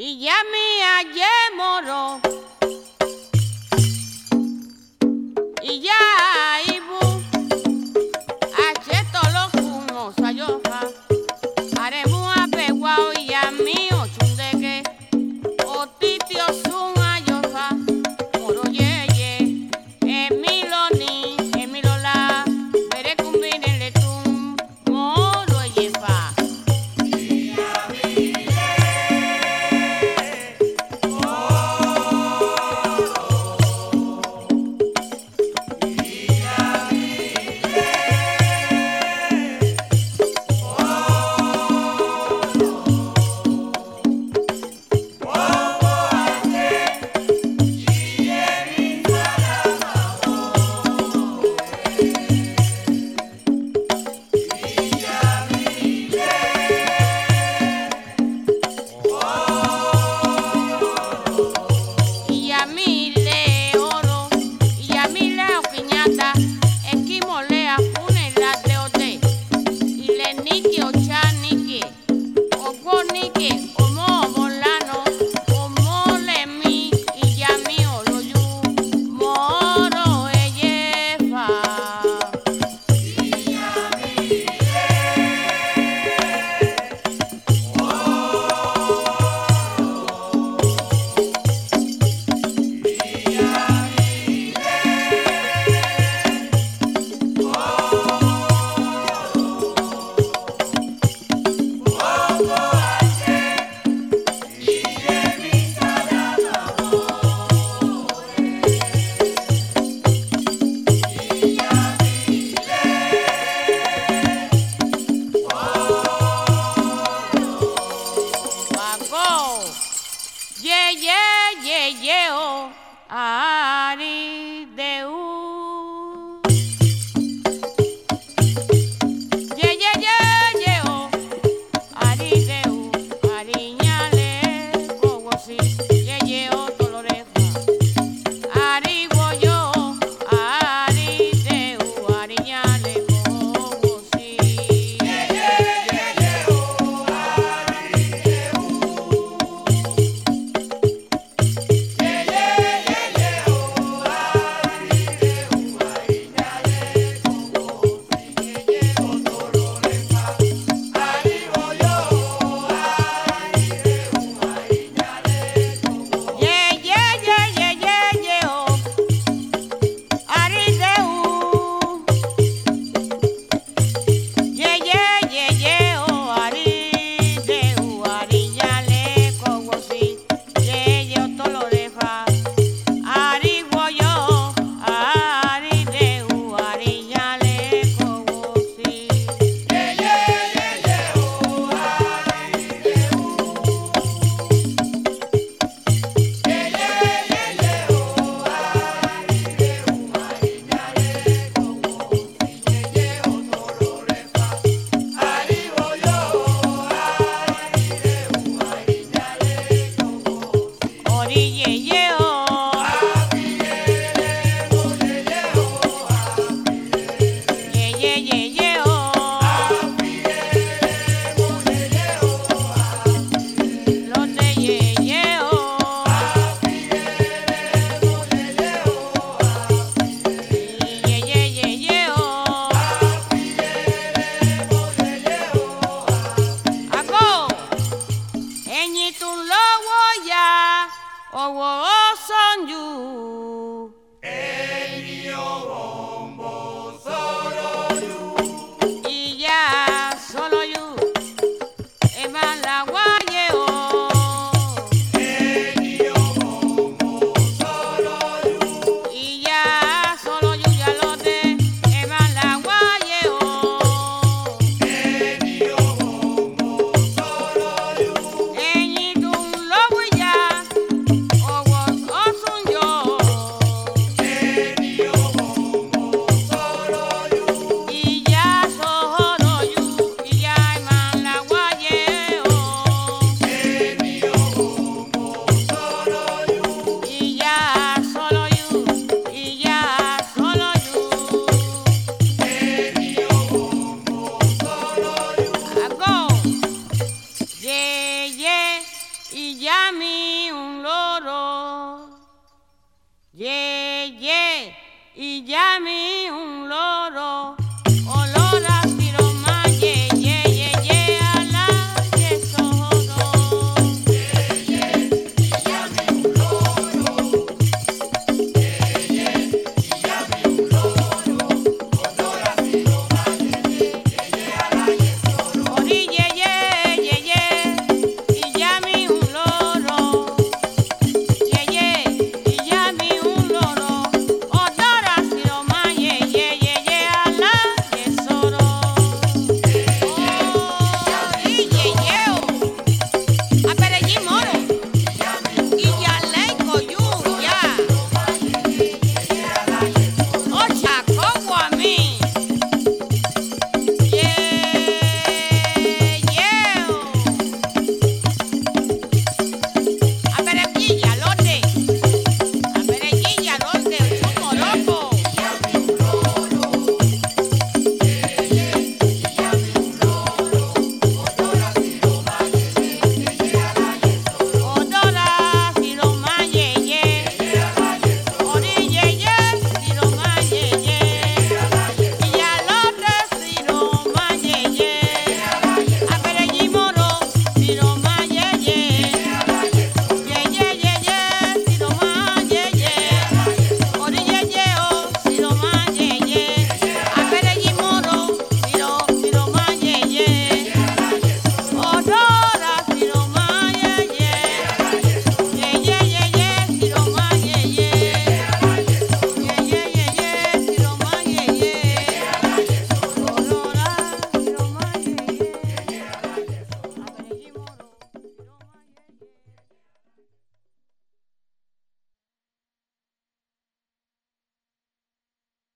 Y ya me hallé moro. Yeah, yeah, yeah, yeah, oh, Ari. oh, oh, oh, son, you. me.